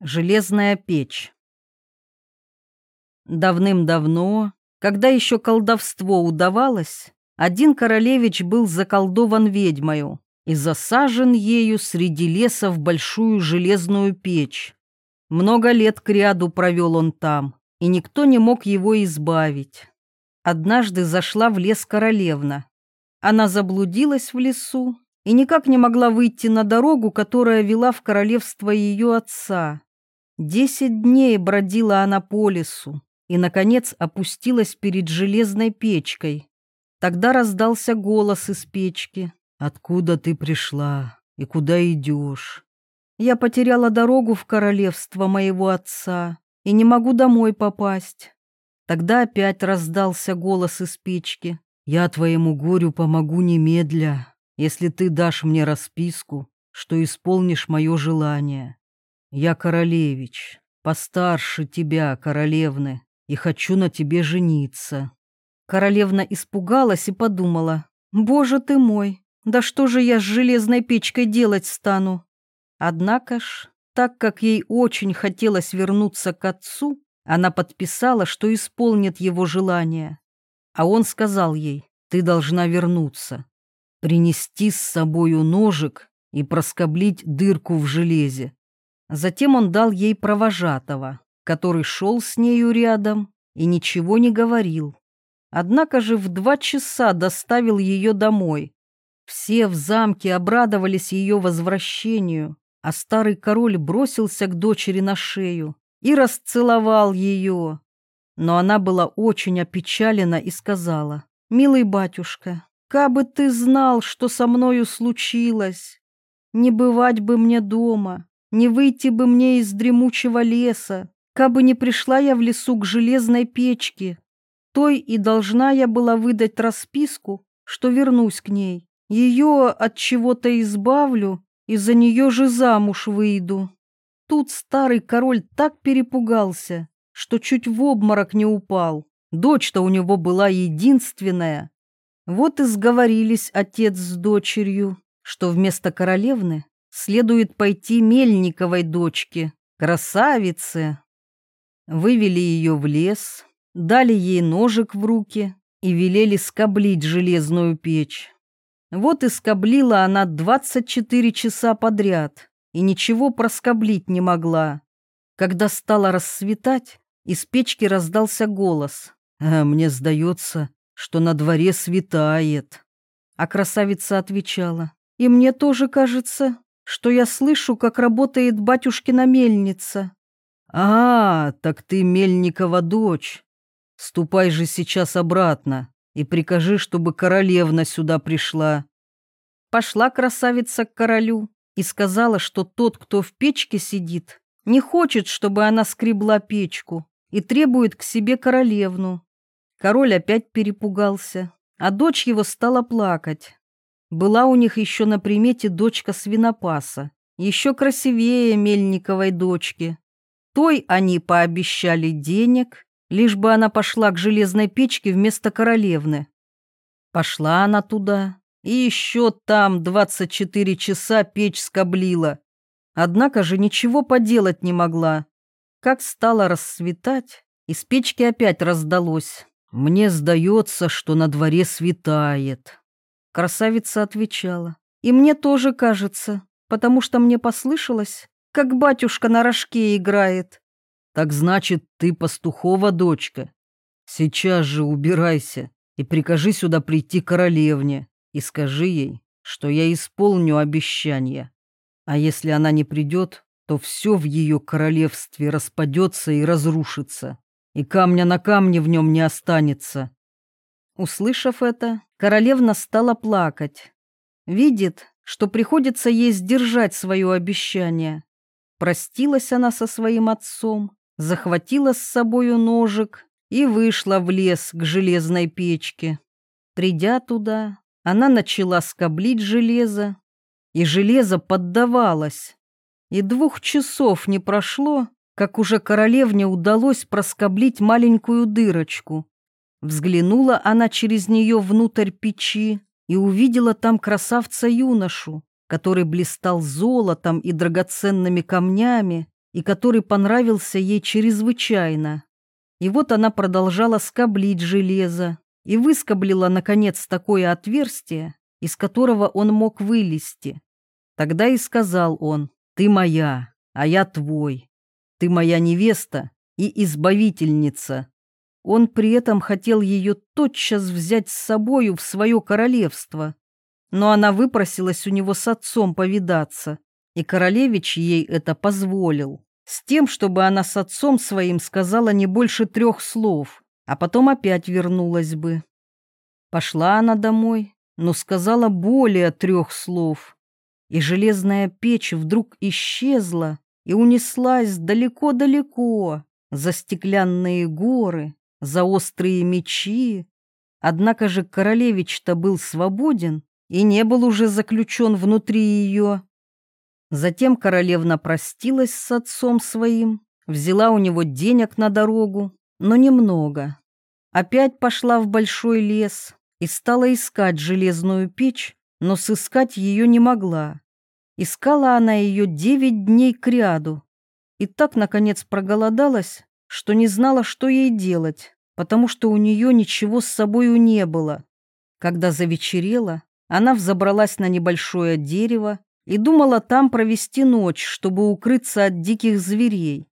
Железная печь. Давным-давно, когда еще колдовство удавалось, один королевич был заколдован ведьмою и засажен ею среди леса в большую железную печь. Много лет кряду провел он там, и никто не мог его избавить. Однажды зашла в лес королевна. Она заблудилась в лесу и никак не могла выйти на дорогу, которая вела в королевство ее отца. Десять дней бродила она по лесу и, наконец, опустилась перед железной печкой. Тогда раздался голос из печки. «Откуда ты пришла и куда идешь?» «Я потеряла дорогу в королевство моего отца и не могу домой попасть». Тогда опять раздался голос из печки. «Я твоему горю помогу немедля, если ты дашь мне расписку, что исполнишь мое желание. Я королевич, постарше тебя, королевны, и хочу на тебе жениться». Королевна испугалась и подумала, «Боже ты мой, да что же я с железной печкой делать стану?» Однако ж, так как ей очень хотелось вернуться к отцу, она подписала, что исполнит его желание. А он сказал ей, «Ты должна вернуться, принести с собою ножик и проскоблить дырку в железе, Затем он дал ей провожатого, который шел с нею рядом и ничего не говорил. Однако же в два часа доставил ее домой. Все в замке обрадовались ее возвращению, а старый король бросился к дочери на шею и расцеловал ее. Но она была очень опечалена и сказала, «Милый батюшка, кабы ты знал, что со мною случилось, не бывать бы мне дома, не выйти бы мне из дремучего леса, кабы не пришла я в лесу к железной печке. Той и должна я была выдать расписку, что вернусь к ней. Ее от чего-то избавлю и за нее же замуж выйду. Тут старый король так перепугался, что чуть в обморок не упал. Дочь-то у него была единственная. Вот и сговорились отец с дочерью, что вместо королевны следует пойти Мельниковой дочке, красавице. Вывели ее в лес, дали ей ножик в руки и велели скоблить железную печь. Вот и скоблила она 24 часа подряд и ничего проскоблить не могла. Когда стало рассветать, из печки раздался голос. «А мне сдается, что на дворе светает». А красавица отвечала. «И мне тоже кажется, что я слышу, как работает батюшкина мельница. А, так ты Мельникова дочь. Ступай же сейчас обратно и прикажи, чтобы королевна сюда пришла. Пошла красавица к королю и сказала, что тот, кто в печке сидит, не хочет, чтобы она скребла печку и требует к себе королевну. Король опять перепугался, а дочь его стала плакать. Была у них еще на примете дочка свинопаса, еще красивее Мельниковой дочки. Той они пообещали денег, лишь бы она пошла к железной печке вместо королевны. Пошла она туда, и еще там 24 часа печь скоблила. Однако же ничего поделать не могла. Как стало рассветать, из печки опять раздалось. «Мне сдается, что на дворе светает». Красавица отвечала. «И мне тоже кажется, потому что мне послышалось, как батюшка на рожке играет». «Так значит, ты пастухова дочка. Сейчас же убирайся и прикажи сюда прийти королевне и скажи ей, что я исполню обещание. А если она не придет, то все в ее королевстве распадется и разрушится, и камня на камне в нем не останется». Услышав это, королевна стала плакать. Видит, что приходится ей сдержать свое обещание. Простилась она со своим отцом, захватила с собою ножик и вышла в лес к железной печке. Придя туда, она начала скоблить железо, и железо поддавалось. И двух часов не прошло, как уже королевне удалось проскоблить маленькую дырочку, Взглянула она через нее внутрь печи и увидела там красавца-юношу, который блистал золотом и драгоценными камнями и который понравился ей чрезвычайно. И вот она продолжала скоблить железо и выскоблила, наконец, такое отверстие, из которого он мог вылезти. Тогда и сказал он, «Ты моя, а я твой. Ты моя невеста и избавительница». Он при этом хотел ее тотчас взять с собою в свое королевство, но она выпросилась у него с отцом повидаться, и королевич ей это позволил, с тем, чтобы она с отцом своим сказала не больше трех слов, а потом опять вернулась бы. Пошла она домой, но сказала более трех слов, и железная печь вдруг исчезла и унеслась далеко-далеко за стеклянные горы, за острые мечи. Однако же королевич-то был свободен и не был уже заключен внутри ее. Затем королевна простилась с отцом своим, взяла у него денег на дорогу, но немного. Опять пошла в большой лес и стала искать железную печь, но сыскать ее не могла. Искала она ее девять дней кряду, и так, наконец, проголодалась, что не знала, что ей делать, потому что у нее ничего с собою не было. Когда завечерело, она взобралась на небольшое дерево и думала там провести ночь, чтобы укрыться от диких зверей.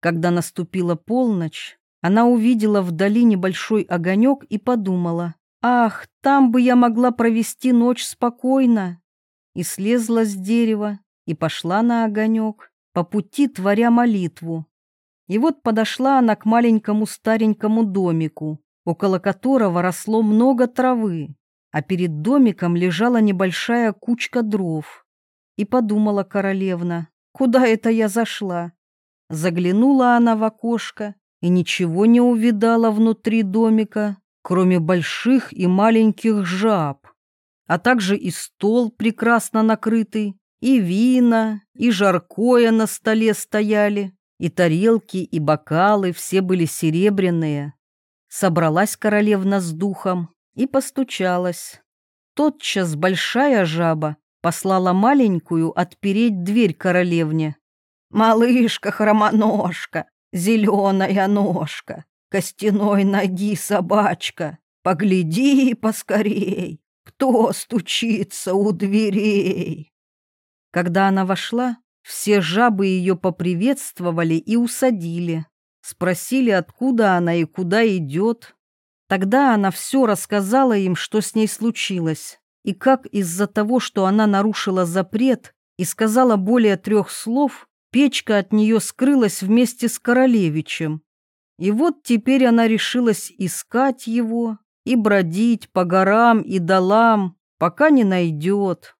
Когда наступила полночь, она увидела вдали небольшой огонек и подумала, «Ах, там бы я могла провести ночь спокойно!» И слезла с дерева и пошла на огонек, по пути творя молитву. И вот подошла она к маленькому старенькому домику, около которого росло много травы а перед домиком лежала небольшая кучка дров. И подумала королевна, куда это я зашла? Заглянула она в окошко и ничего не увидала внутри домика, кроме больших и маленьких жаб, а также и стол прекрасно накрытый, и вина, и жаркое на столе стояли, и тарелки, и бокалы все были серебряные. Собралась королевна с духом и постучалась. Тотчас большая жаба послала маленькую отпереть дверь королевне. «Малышка-хромоножка, зеленая ножка, костяной ноги собачка, погляди поскорей, кто стучится у дверей?» Когда она вошла, все жабы ее поприветствовали и усадили. Спросили, откуда она и куда идет. Тогда она все рассказала им, что с ней случилось, и как из-за того, что она нарушила запрет и сказала более трех слов, печка от нее скрылась вместе с королевичем. И вот теперь она решилась искать его и бродить по горам и долам, пока не найдет.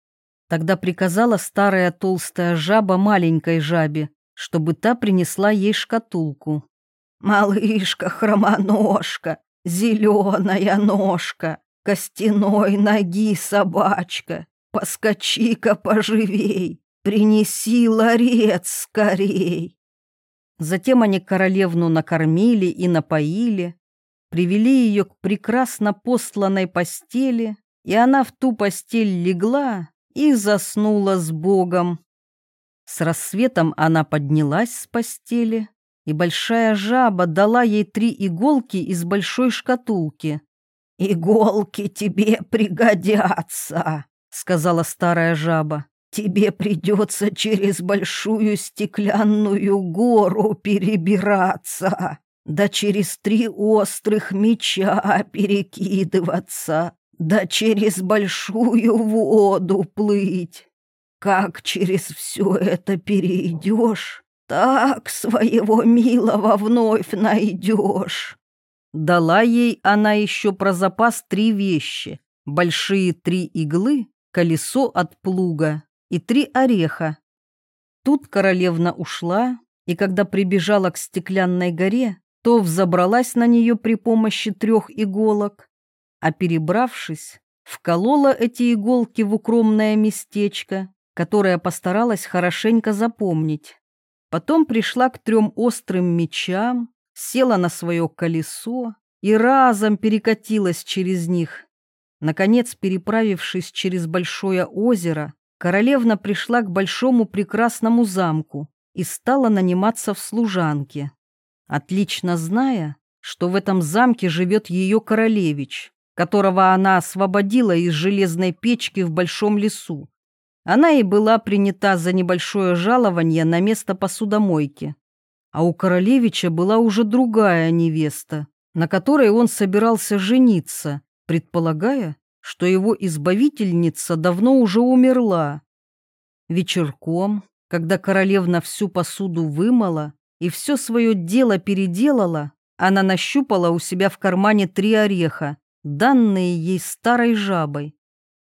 Тогда приказала старая толстая жаба маленькой жабе, чтобы та принесла ей шкатулку. «Малышка-хромоножка, Зеленая ножка, костяной ноги собачка, Поскочи-ка поживей, принеси ларец скорей. Затем они королевну накормили и напоили, привели ее к прекрасно посланной постели, и она в ту постель легла и заснула с Богом. С рассветом она поднялась с постели, и большая жаба дала ей три иголки из большой шкатулки. «Иголки тебе пригодятся», — сказала старая жаба. «Тебе придется через большую стеклянную гору перебираться, да через три острых меча перекидываться, да через большую воду плыть. Как через все это перейдешь, так своего милого вновь найдешь. Дала ей она еще про запас три вещи. Большие три иглы, колесо от плуга и три ореха. Тут королевна ушла, и когда прибежала к стеклянной горе, то взобралась на нее при помощи трех иголок, а перебравшись, вколола эти иголки в укромное местечко, которое постаралась хорошенько запомнить. Потом пришла к трем острым мечам, села на свое колесо и разом перекатилась через них. Наконец, переправившись через большое озеро, королевна пришла к большому прекрасному замку и стала наниматься в служанке, отлично зная, что в этом замке живет ее королевич, которого она освободила из железной печки в большом лесу. Она и была принята за небольшое жалование на место посудомойки. А у королевича была уже другая невеста, на которой он собирался жениться, предполагая, что его избавительница давно уже умерла. Вечерком, когда королевна всю посуду вымыла и все свое дело переделала, она нащупала у себя в кармане три ореха, данные ей старой жабой.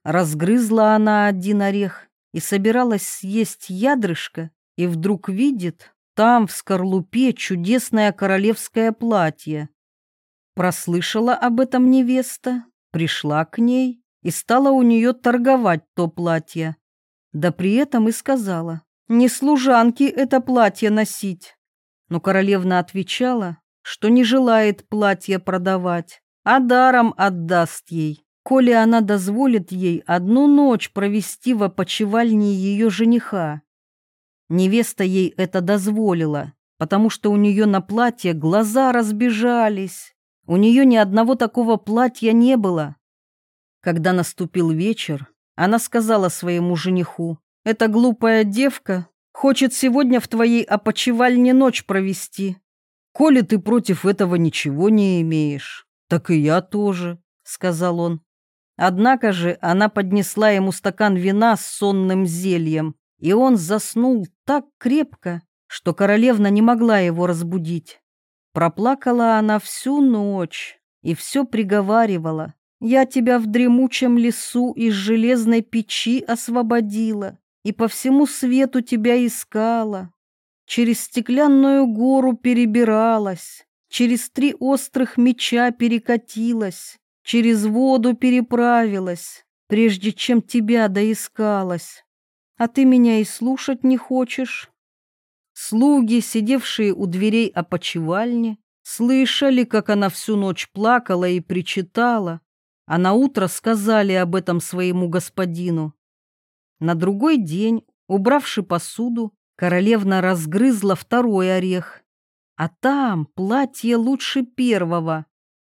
Разгрызла она один орех и собиралась съесть ядрышко, и вдруг видит, там в скорлупе чудесное королевское платье. Прослышала об этом невеста, пришла к ней и стала у нее торговать то платье. Да при этом и сказала, не служанки это платье носить. Но королевна отвечала, что не желает платье продавать, а даром отдаст ей, коли она дозволит ей одну ночь провести в опочивальне ее жениха. Невеста ей это дозволила, потому что у нее на платье глаза разбежались. У нее ни одного такого платья не было. Когда наступил вечер, она сказала своему жениху, «Эта глупая девка хочет сегодня в твоей опочивальне ночь провести. Коли ты против этого ничего не имеешь, так и я тоже», — сказал он. Однако же она поднесла ему стакан вина с сонным зельем, и он заснул так крепко, что королевна не могла его разбудить. Проплакала она всю ночь и все приговаривала. «Я тебя в дремучем лесу из железной печи освободила и по всему свету тебя искала. Через стеклянную гору перебиралась, через три острых меча перекатилась, через воду переправилась, прежде чем тебя доискалась. А ты меня и слушать не хочешь. Слуги, сидевшие у дверей опочивальни, слышали, как она всю ночь плакала и причитала, а на утро сказали об этом своему господину. На другой день, убравши посуду, королевна разгрызла второй орех, а там платье лучше первого.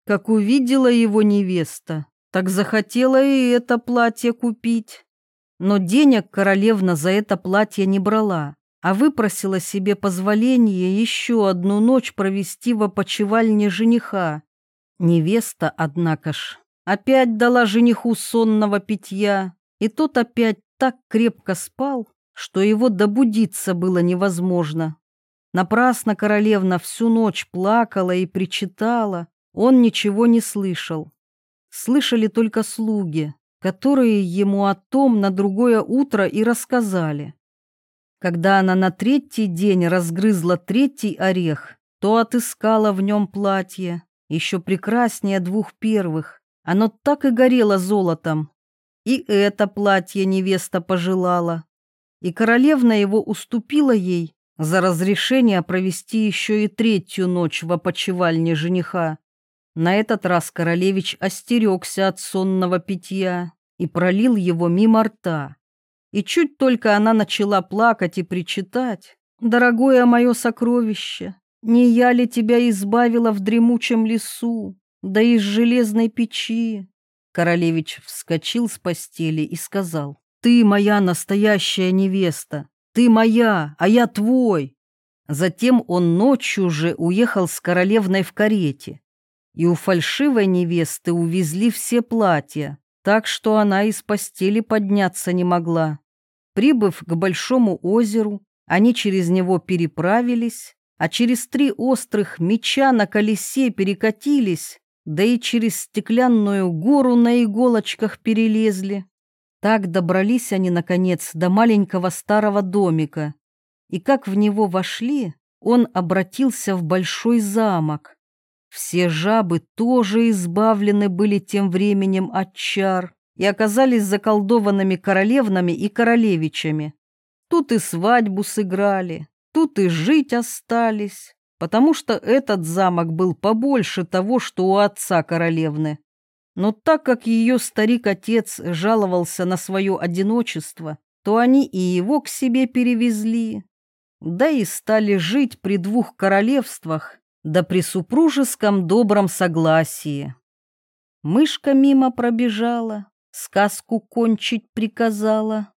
Как увидела его невеста, так захотела и это платье купить. Но денег королевна за это платье не брала, а выпросила себе позволение еще одну ночь провести в опочивальне жениха. Невеста, однако ж, опять дала жениху сонного питья, и тот опять так крепко спал, что его добудиться было невозможно. Напрасно королевна всю ночь плакала и причитала, он ничего не слышал. Слышали только слуги, которые ему о том на другое утро и рассказали. Когда она на третий день разгрызла третий орех, то отыскала в нем платье, еще прекраснее двух первых. Оно так и горело золотом. И это платье невеста пожелала. И королевна его уступила ей за разрешение провести еще и третью ночь в опочивальне жениха. На этот раз королевич остерегся от сонного питья и пролил его мимо рта. И чуть только она начала плакать и причитать, «Дорогое мое сокровище, не я ли тебя избавила в дремучем лесу, да из железной печи?» Королевич вскочил с постели и сказал, «Ты моя настоящая невеста, ты моя, а я твой». Затем он ночью же уехал с королевной в карете, и у фальшивой невесты увезли все платья, так что она из постели подняться не могла. Прибыв к большому озеру, они через него переправились, а через три острых меча на колесе перекатились, да и через стеклянную гору на иголочках перелезли. Так добрались они, наконец, до маленького старого домика. И как в него вошли, он обратился в большой замок. Все жабы тоже избавлены были тем временем от чар и оказались заколдованными королевнами и королевичами. Тут и свадьбу сыграли, тут и жить остались, потому что этот замок был побольше того, что у отца королевны. Но так как ее старик-отец жаловался на свое одиночество, то они и его к себе перевезли. да и стали жить при двух королевствах, да при супружеском добром согласии. Мышка мимо пробежала, сказку кончить приказала.